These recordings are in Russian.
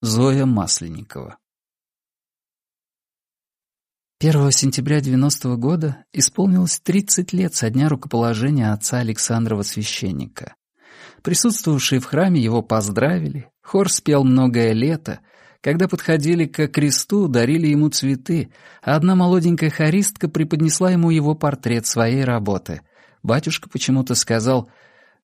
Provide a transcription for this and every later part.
Зоя Масленникова 1 сентября 90 -го года исполнилось 30 лет со дня рукоположения отца Александрова священника. Присутствовавшие в храме его поздравили, хор спел «Многое лето», когда подходили к кресту, дарили ему цветы, а одна молоденькая хористка преподнесла ему его портрет своей работы. Батюшка почему-то сказал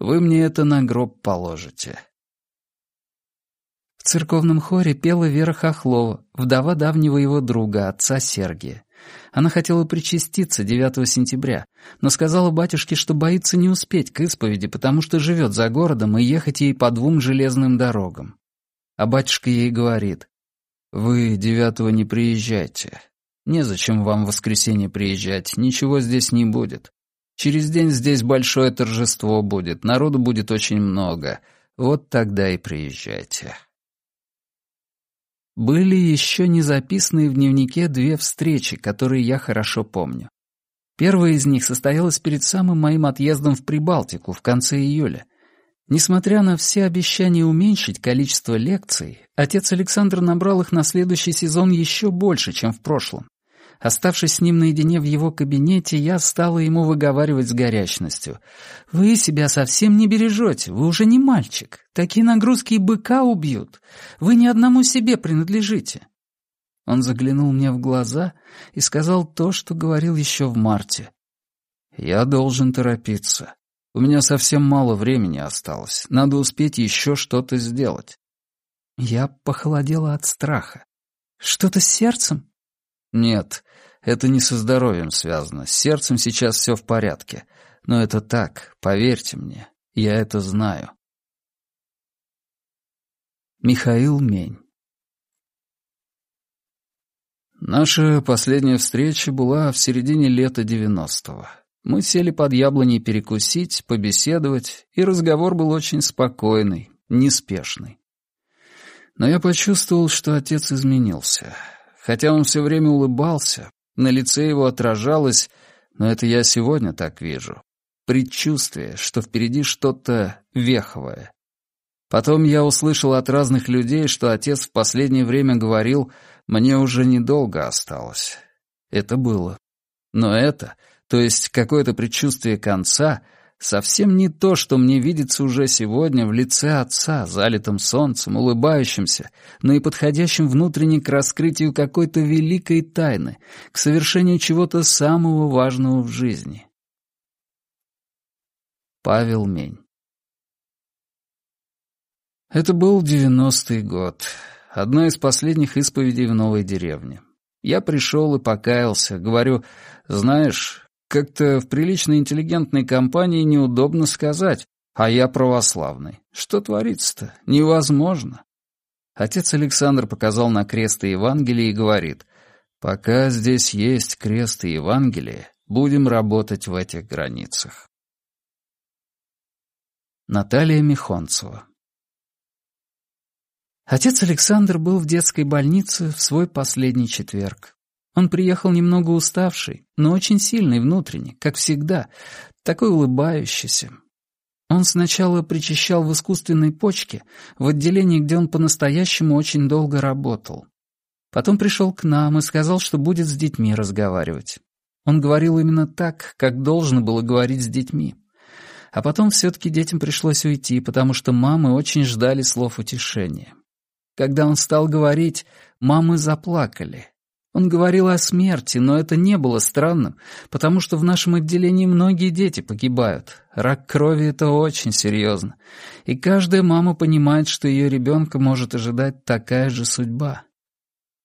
«Вы мне это на гроб положите». В церковном хоре пела Вера Хохлова, вдова давнего его друга, отца Сергия. Она хотела причаститься 9 сентября, но сказала батюшке, что боится не успеть к исповеди, потому что живет за городом и ехать ей по двум железным дорогам. А батюшка ей говорит, «Вы девятого не приезжайте. Незачем вам в воскресенье приезжать, ничего здесь не будет. Через день здесь большое торжество будет, народу будет очень много. Вот тогда и приезжайте». Были еще не записанные в дневнике две встречи, которые я хорошо помню. Первая из них состоялась перед самым моим отъездом в Прибалтику в конце июля. Несмотря на все обещания уменьшить количество лекций, отец Александр набрал их на следующий сезон еще больше, чем в прошлом. Оставшись с ним наедине в его кабинете, я стала ему выговаривать с горячностью. «Вы себя совсем не бережете, вы уже не мальчик. Такие нагрузки и быка убьют. Вы ни одному себе принадлежите». Он заглянул мне в глаза и сказал то, что говорил еще в марте. «Я должен торопиться. У меня совсем мало времени осталось. Надо успеть еще что-то сделать». Я похолодела от страха. «Что-то с сердцем?» Нет, это не со здоровьем связано. С сердцем сейчас все в порядке. Но это так, поверьте мне, я это знаю. Михаил Мень Наша последняя встреча была в середине лета девяностого. Мы сели под яблоней перекусить, побеседовать, и разговор был очень спокойный, неспешный. Но я почувствовал, что отец изменился. Хотя он все время улыбался, на лице его отражалось, но это я сегодня так вижу, предчувствие, что впереди что-то веховое. Потом я услышал от разных людей, что отец в последнее время говорил, мне уже недолго осталось. Это было. Но это, то есть какое-то предчувствие конца — совсем не то, что мне видится уже сегодня в лице отца, залитым солнцем, улыбающимся, но и подходящим внутренне к раскрытию какой-то великой тайны, к совершению чего-то самого важного в жизни. Павел Мень Это был девяностый год, одна из последних исповедей в новой деревне. Я пришел и покаялся, говорю, знаешь, как-то в приличной интеллигентной компании неудобно сказать, а я православный. Что творится-то? Невозможно. Отец Александр показал на крест и Евангелие и говорит, «Пока здесь есть крест и Евангелие, будем работать в этих границах». Наталья Михонцева Отец Александр был в детской больнице в свой последний четверг. Он приехал немного уставший, но очень сильный внутренне, как всегда, такой улыбающийся. Он сначала причащал в искусственной почке, в отделении, где он по-настоящему очень долго работал. Потом пришел к нам и сказал, что будет с детьми разговаривать. Он говорил именно так, как должно было говорить с детьми. А потом все-таки детям пришлось уйти, потому что мамы очень ждали слов утешения. Когда он стал говорить, мамы заплакали, он говорил о смерти, но это не было странным, потому что в нашем отделении многие дети погибают. Рак крови — это очень серьезно. И каждая мама понимает, что ее ребенка может ожидать такая же судьба.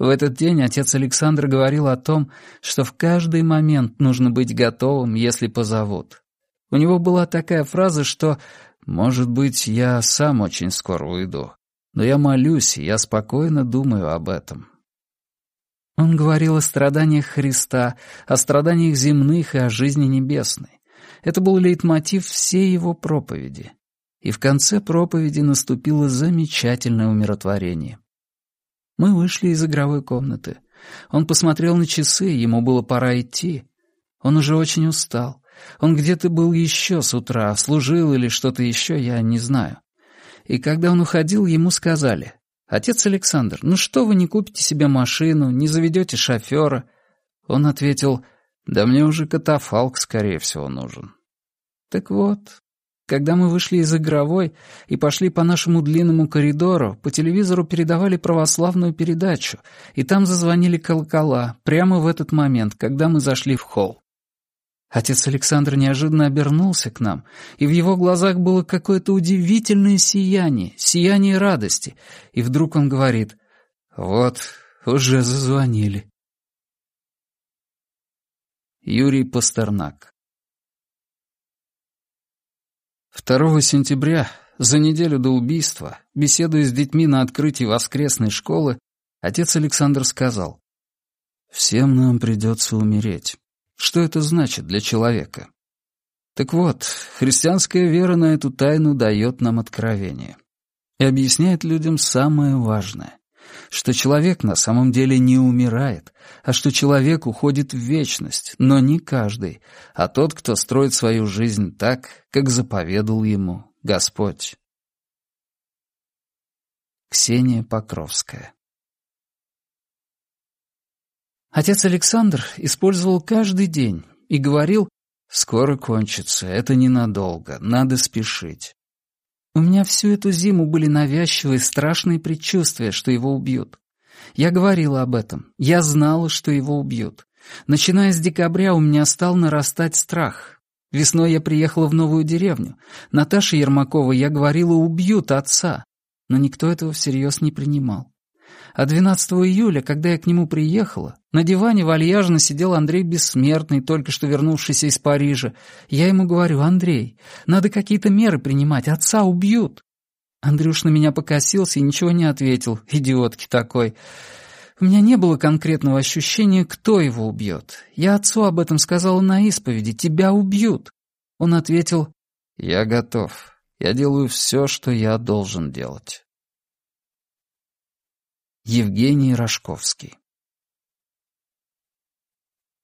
В этот день отец Александр говорил о том, что в каждый момент нужно быть готовым, если позовут. У него была такая фраза, что «Может быть, я сам очень скоро уйду, но я молюсь, я спокойно думаю об этом». Он говорил о страданиях Христа, о страданиях земных и о жизни небесной. Это был лейтмотив всей его проповеди. И в конце проповеди наступило замечательное умиротворение. Мы вышли из игровой комнаты. Он посмотрел на часы, ему было пора идти. Он уже очень устал. Он где-то был еще с утра, служил или что-то еще, я не знаю. И когда он уходил, ему сказали, «Отец Александр, ну что вы не купите себе машину, не заведете шофера?» Он ответил, «Да мне уже катафалк, скорее всего, нужен». Так вот, когда мы вышли из игровой и пошли по нашему длинному коридору, по телевизору передавали православную передачу, и там зазвонили колокола прямо в этот момент, когда мы зашли в холл. Отец Александр неожиданно обернулся к нам, и в его глазах было какое-то удивительное сияние, сияние радости, и вдруг он говорит «Вот, уже зазвонили». Юрий Пастернак 2 сентября, за неделю до убийства, беседуя с детьми на открытии воскресной школы, отец Александр сказал, «Всем нам придется умереть. Что это значит для человека? Так вот, христианская вера на эту тайну дает нам откровение и объясняет людям самое важное, что человек на самом деле не умирает, а что человек уходит в вечность, но не каждый, а тот, кто строит свою жизнь так, как заповедал ему Господь. Ксения Покровская Отец Александр использовал каждый день и говорил, «Скоро кончится, это ненадолго, надо спешить». У меня всю эту зиму были навязчивые страшные предчувствия, что его убьют. Я говорила об этом, я знала, что его убьют. Начиная с декабря у меня стал нарастать страх. Весной я приехала в новую деревню. Наташе Ермаковой я говорила, убьют отца. Но никто этого всерьез не принимал. А 12 июля, когда я к нему приехала, на диване вальяжно сидел Андрей Бессмертный, только что вернувшийся из Парижа. Я ему говорю, Андрей, надо какие-то меры принимать, отца убьют. Андрюш на меня покосился и ничего не ответил, идиотки такой. У меня не было конкретного ощущения, кто его убьет. Я отцу об этом сказала на исповеди, тебя убьют. Он ответил, я готов, я делаю все, что я должен делать. Евгений Рожковский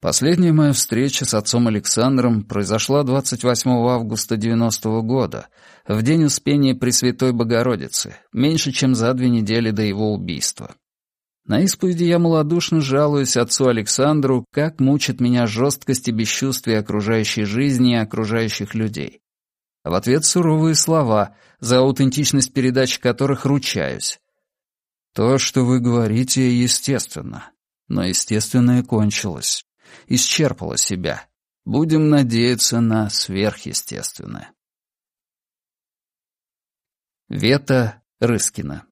Последняя моя встреча с отцом Александром произошла 28 августа 90 -го года, в день Успения Пресвятой Богородицы, меньше чем за две недели до его убийства. На исповеди я малодушно жалуюсь отцу Александру, как мучит меня жесткость и бесчувствие окружающей жизни и окружающих людей. А в ответ суровые слова, за аутентичность передач которых ручаюсь. То, что вы говорите, естественно. Но естественное кончилось. Исчерпало себя. Будем надеяться на сверхъестественное. Вета Рыскина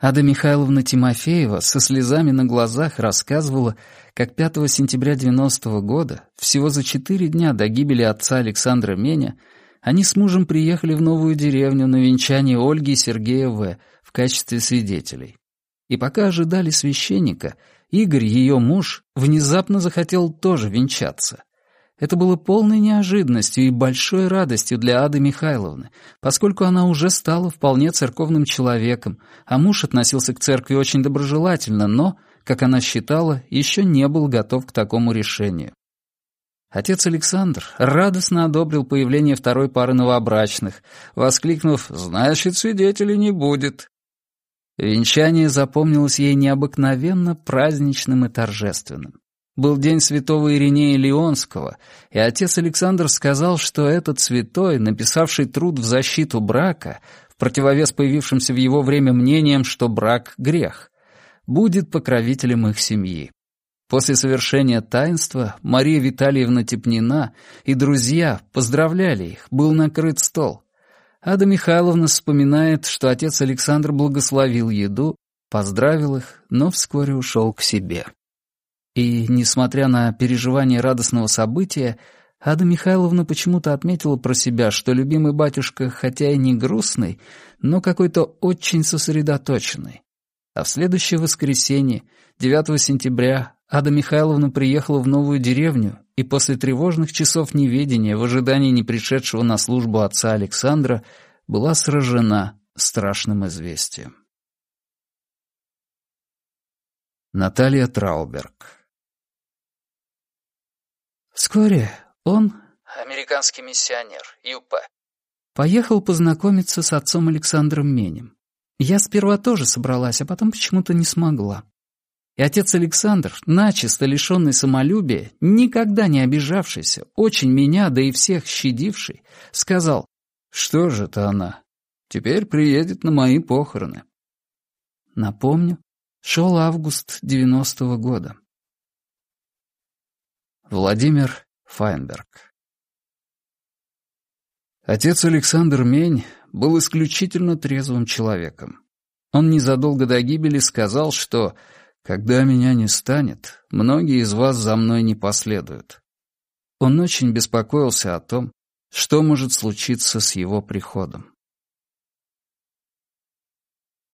Ада Михайловна Тимофеева со слезами на глазах рассказывала, как 5 сентября 90 -го года, всего за четыре дня до гибели отца Александра Меня, они с мужем приехали в новую деревню на венчание Ольги и Сергея В. в качестве свидетелей. И пока ожидали священника, Игорь, ее муж, внезапно захотел тоже венчаться. Это было полной неожиданностью и большой радостью для Ады Михайловны, поскольку она уже стала вполне церковным человеком, а муж относился к церкви очень доброжелательно, но, как она считала, еще не был готов к такому решению. Отец Александр радостно одобрил появление второй пары новобрачных, воскликнув «Значит, свидетелей не будет». Венчание запомнилось ей необыкновенно праздничным и торжественным. Был день святого Иринея Леонского, и отец Александр сказал, что этот святой, написавший труд в защиту брака, в противовес появившимся в его время мнением, что брак — грех, будет покровителем их семьи. После совершения таинства Мария Витальевна Тепнина и друзья поздравляли их, был накрыт стол. Ада Михайловна вспоминает, что отец Александр благословил еду, поздравил их, но вскоре ушел к себе. И, несмотря на переживание радостного события, Ада Михайловна почему-то отметила про себя, что любимый батюшка, хотя и не грустный, но какой-то очень сосредоточенный. А в следующее воскресенье, 9 сентября, Ада Михайловна приехала в новую деревню и после тревожных часов неведения в ожидании непришедшего на службу отца Александра была сражена страшным известием. Наталья Трауберг Вскоре он, американский миссионер, ЮП, Поехал познакомиться с отцом Александром Менем. Я сперва тоже собралась, а потом почему-то не смогла. И отец Александр, начисто лишенный самолюбия, никогда не обижавшийся, очень меня, да и всех щадивший, сказал, «Что же это она? Теперь приедет на мои похороны». Напомню, шел август девяностого года. Владимир Файнберг Отец Александр Мень был исключительно трезвым человеком. Он незадолго до гибели сказал, что «когда меня не станет, многие из вас за мной не последуют». Он очень беспокоился о том, что может случиться с его приходом.